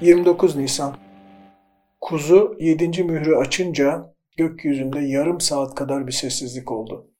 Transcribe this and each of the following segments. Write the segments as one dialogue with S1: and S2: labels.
S1: 29 Nisan Kuzu 7. mührü açınca gökyüzünde yarım saat kadar bir sessizlik oldu.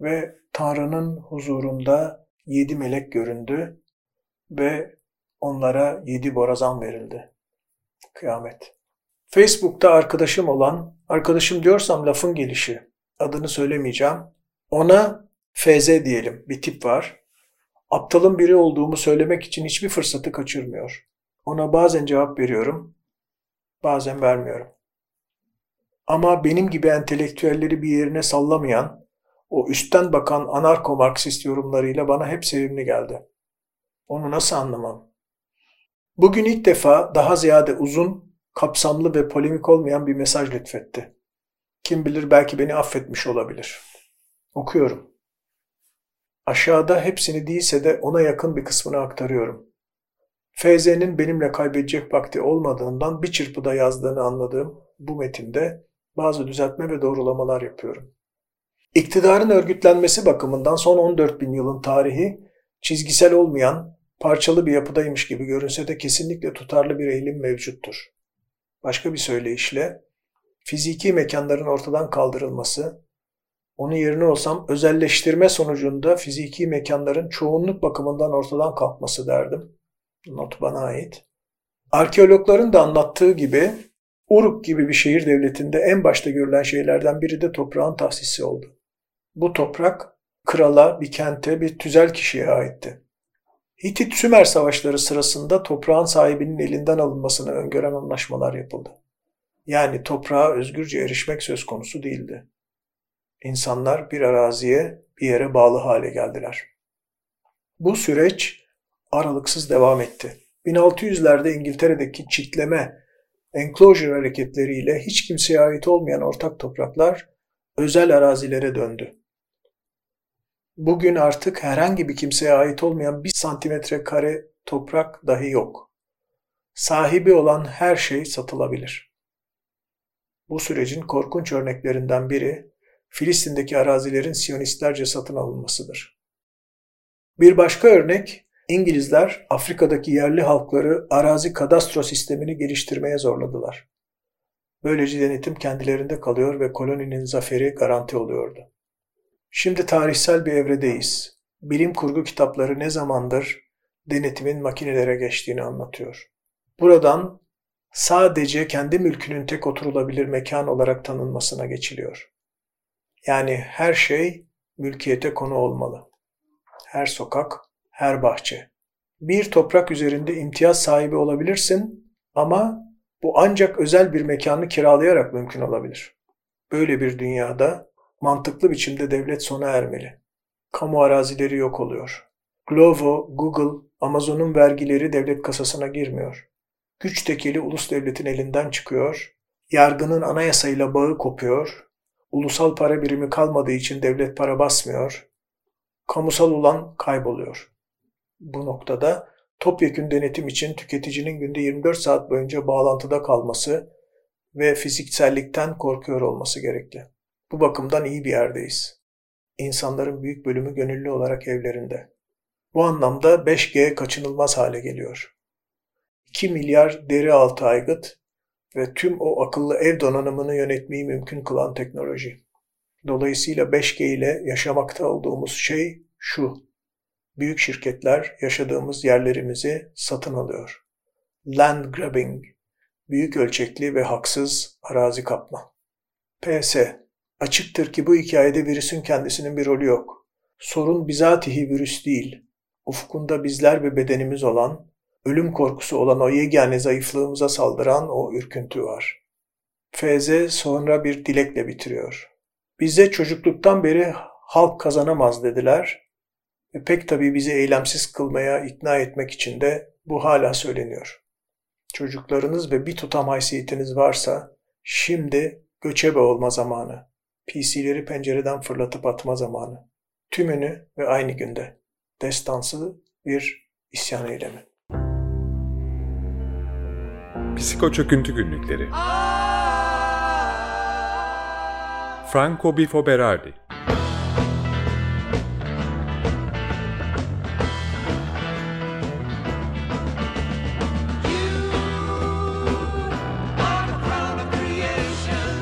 S1: Ve Tanrı'nın huzurunda yedi melek göründü ve onlara yedi borazan verildi. Kıyamet. Facebook'ta arkadaşım olan, arkadaşım diyorsam lafın gelişi, adını söylemeyeceğim. Ona FZ diyelim, bir tip var. Aptalın biri olduğumu söylemek için hiçbir fırsatı kaçırmıyor. Ona bazen cevap veriyorum, bazen vermiyorum. Ama benim gibi entelektüelleri bir yerine sallamayan, o üstten bakan anarko-marksist yorumlarıyla bana hep sevimli geldi. Onu nasıl anlamam? Bugün ilk defa daha ziyade uzun, kapsamlı ve polemik olmayan bir mesaj lütfetti. Kim bilir belki beni affetmiş olabilir. Okuyorum. Aşağıda hepsini değilse de ona yakın bir kısmını aktarıyorum. FZ'nin benimle kaybedecek vakti olmadığından bir çırpıda yazdığını anladığım bu metinde bazı düzeltme ve doğrulamalar yapıyorum. İktidarın örgütlenmesi bakımından son 14 bin yılın tarihi çizgisel olmayan, parçalı bir yapıdaymış gibi görünse de kesinlikle tutarlı bir eğilim mevcuttur. Başka bir söyleyişle, fiziki mekanların ortadan kaldırılması, onun yerine olsam özelleştirme sonucunda fiziki mekanların çoğunluk bakımından ortadan kalkması derdim. Not bana ait. Arkeologların da anlattığı gibi Uruk gibi bir şehir devletinde en başta görülen şeylerden biri de toprağın tahsisi oldu. Bu toprak krala, bir kente, bir tüzel kişiye aitti. Hitit-Sümer savaşları sırasında toprağın sahibinin elinden alınmasını öngören anlaşmalar yapıldı. Yani toprağa özgürce erişmek söz konusu değildi. İnsanlar bir araziye, bir yere bağlı hale geldiler. Bu süreç aralıksız devam etti. 1600'lerde İngiltere'deki çitleme, enclosure hareketleriyle hiç kimseye ait olmayan ortak topraklar özel arazilere döndü. Bugün artık herhangi bir kimseye ait olmayan bir santimetre kare toprak dahi yok. Sahibi olan her şey satılabilir. Bu sürecin korkunç örneklerinden biri Filistin'deki arazilerin Siyonistlerce satın alınmasıdır. Bir başka örnek İngilizler Afrika'daki yerli halkları arazi kadastro sistemini geliştirmeye zorladılar. Böylece denetim kendilerinde kalıyor ve koloninin zaferi garanti oluyordu. Şimdi tarihsel bir evredeyiz. Bilim kurgu kitapları ne zamandır denetimin makinelere geçtiğini anlatıyor. Buradan sadece kendi mülkünün tek oturulabilir mekan olarak tanınmasına geçiliyor. Yani her şey mülkiyete konu olmalı. Her sokak, her bahçe. Bir toprak üzerinde imtiyaz sahibi olabilirsin ama bu ancak özel bir mekanı kiralayarak mümkün olabilir. Böyle bir dünyada mantıklı biçimde devlet sona ermeli. Kamu arazileri yok oluyor. Glovo, Google, Amazon'un vergileri devlet kasasına girmiyor. Güç tekeli ulus devletin elinden çıkıyor. Yargının anayasayla bağı kopuyor. Ulusal para birimi kalmadığı için devlet para basmıyor. Kamusal olan kayboluyor. Bu noktada topyekün denetim için tüketicinin günde 24 saat boyunca bağlantıda kalması ve fiziksellikten korkuyor olması gerekli. Bu bakımdan iyi bir yerdeyiz. İnsanların büyük bölümü gönüllü olarak evlerinde. Bu anlamda 5G kaçınılmaz hale geliyor. 2 milyar deri altı aygıt ve tüm o akıllı ev donanımını yönetmeyi mümkün kılan teknoloji. Dolayısıyla 5G ile yaşamakta olduğumuz şey şu büyük şirketler yaşadığımız yerlerimizi satın alıyor. Land grabbing, büyük ölçekli ve haksız arazi kapma. PS, açıktır ki bu hikayede virüsün kendisinin bir rolü yok. Sorun bizatihi virüs değil, ufkunda bizler ve bedenimiz olan, ölüm korkusu olan o yegane zayıflığımıza saldıran o ürküntü var. FZ sonra bir dilekle bitiriyor. Bize çocukluktan beri halk kazanamaz dediler Ve pek tabii bizi eylemsiz kılmaya ikna etmek için de bu hala söyleniyor. Çocuklarınız ve bir tutam haysiyetiniz varsa şimdi göçebe olma zamanı. PC'leri pencereden fırlatıp atma zamanı. Tümünü ve aynı günde. Destansı bir isyan eylemi.
S2: Psiko Çöküntü Günlükleri Franco Bifo Berardi